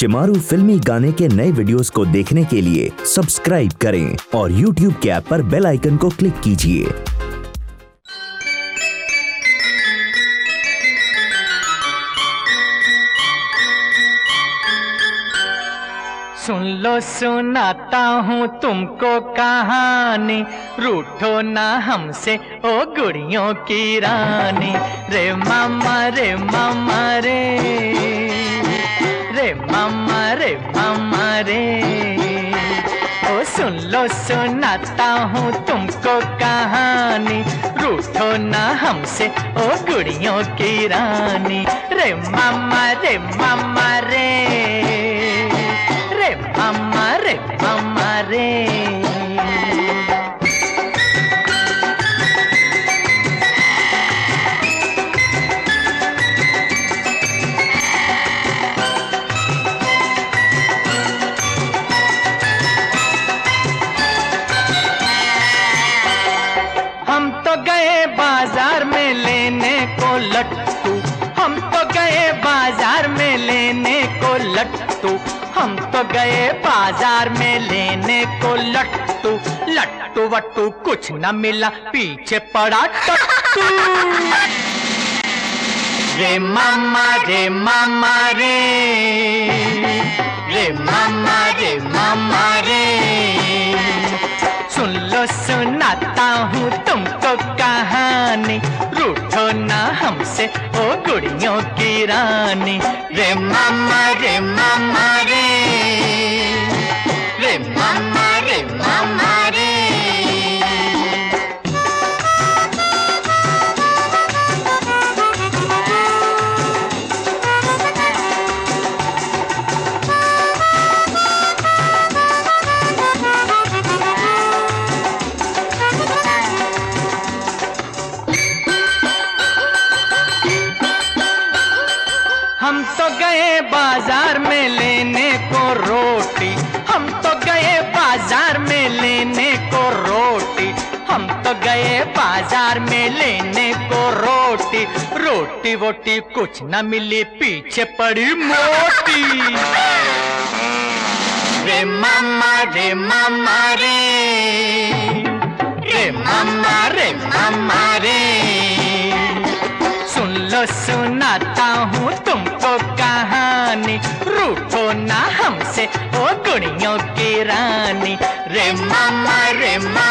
शिमारू फिल्मी गाने के नए वीडियोस को देखने के लिए सब्सक्राइब करें और YouTube के ऐप पर बेल आइकन को क्लिक कीजिए। सुन लो, सुनाता हूँ तुमको कहानी। रूठो ना हमसे, ओ गुड़ियों की रानी। रे मामा रे मामा, रे। रे, मामा रे मामा रे। ओ सुन लो, सुनाता हूँ तुमको कहानी। रूठो ना हमसे, ओ गुड़ियों की रानी। रे, मामा रे, मामा बाज़ार में लेने को लट्टू। हम तो गए बाज़ार में लेने को लट्टू। हम तो गए बाज़ार में लेने को लट्टू। लट्टू वट्टू कुछ न मिला, पीछे पड़ा टट्टू। रे मामा रे मामा रे। रे मामा रे मामा रे। सुन लो, सुनाता हूँ तुमको। कहानी रूठो ना हमसे ओ गुड़ियों की रानी। रे मामा रे मामा रे हम तो गए बाज़ार में लेने को रोटी। हम तो गए बाज़ार में लेने को रोटी। हम तो गए बाज़ार में लेने को रोटी। रोटी वोटी कुछ न मिली, पीछे पड़ी मोटी। रे मामा रे मामा रे। रे मामा रे मामा रे। सुन लो सुनाता ना हमसे ओ गुड़ियों की रानी। रे मामा रे मामा